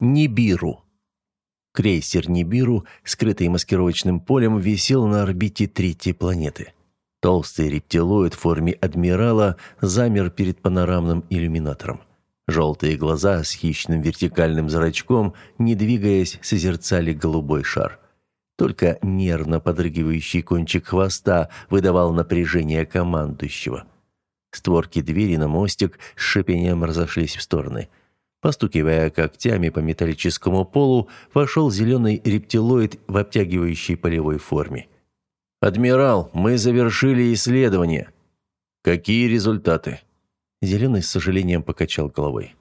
Нибиру. Крейсер Нибиру, скрытый маскировочным полем, висел на орбите третьей планеты. Толстый рептилоид в форме адмирала замер перед панорамным иллюминатором. Желтые глаза с хищным вертикальным зрачком, не двигаясь, созерцали голубой шар. Только нервно подрыгивающий кончик хвоста выдавал напряжение командующего. Створки двери на мостик с шипением разошлись в стороны. Постукивая когтями по металлическому полу, вошел зеленый рептилоид в обтягивающей полевой форме. «Адмирал, мы завершили исследование». «Какие результаты?» Зеленый с сожалением покачал головой.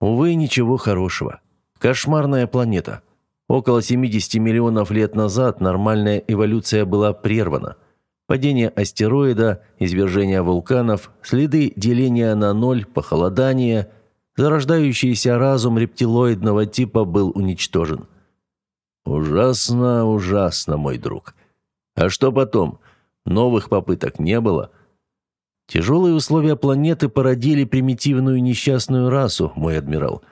«Увы, ничего хорошего. Кошмарная планета. Около 70 миллионов лет назад нормальная эволюция была прервана. Падение астероида, извержение вулканов, следы деления на ноль, похолодание, зарождающийся разум рептилоидного типа был уничтожен. «Ужасно, ужасно, мой друг. А что потом? Новых попыток не было. Тяжелые условия планеты породили примитивную несчастную расу, мой адмирал.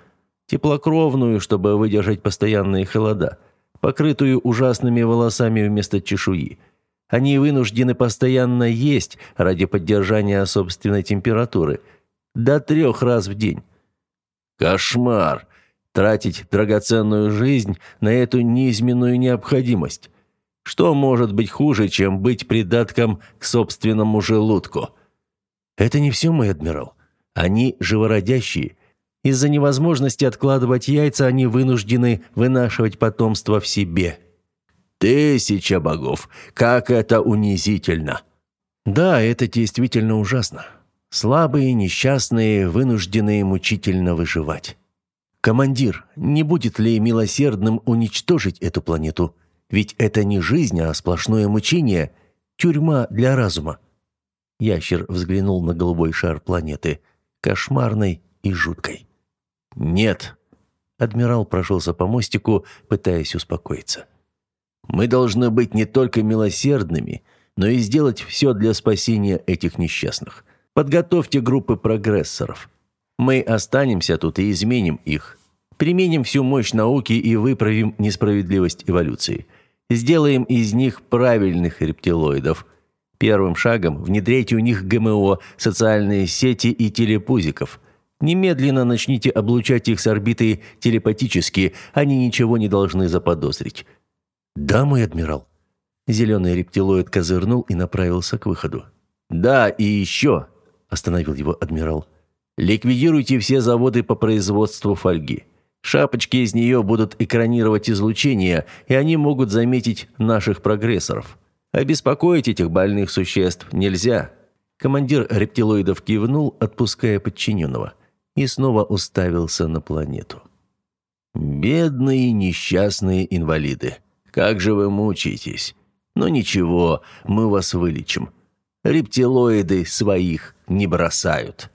Теплокровную, чтобы выдержать постоянные холода, покрытую ужасными волосами вместо чешуи. Они вынуждены постоянно есть ради поддержания собственной температуры. До трех раз в день. Кошмар! Тратить драгоценную жизнь на эту неизменную необходимость. Что может быть хуже, чем быть придатком к собственному желудку? Это не все, мой адмирал. Они живородящие. Из-за невозможности откладывать яйца они вынуждены вынашивать потомство в себе. Тысяча богов! Как это унизительно! Да, это действительно ужасно. Слабые, несчастные, вынужденные мучительно выживать. Командир, не будет ли милосердным уничтожить эту планету? Ведь это не жизнь, а сплошное мучение, тюрьма для разума. Ящер взглянул на голубой шар планеты, кошмарной и жуткой. «Нет!» Адмирал прошелся по мостику, пытаясь успокоиться. «Мы должны быть не только милосердными, но и сделать все для спасения этих несчастных. Подготовьте группы прогрессоров. Мы останемся тут и изменим их. Применим всю мощь науки и выправим несправедливость эволюции. Сделаем из них правильных рептилоидов. Первым шагом внедряйте у них ГМО, социальные сети и телепузиков. Немедленно начните облучать их с орбиты телепатически, они ничего не должны заподозрить. Да, мой адмирал. Зеленый рептилоид козырнул и направился к выходу. Да, и еще, остановил его адмирал. Ликвидируйте все заводы по производству фольги. Шапочки из нее будут экранировать излучение, и они могут заметить наших прогрессоров. Обеспокоить этих больных существ нельзя. Командир рептилоидов кивнул, отпуская подчиненного, и снова уставился на планету. «Бедные несчастные инвалиды, как же вы мучаетесь? Но ничего, мы вас вылечим. Рептилоиды своих не бросают».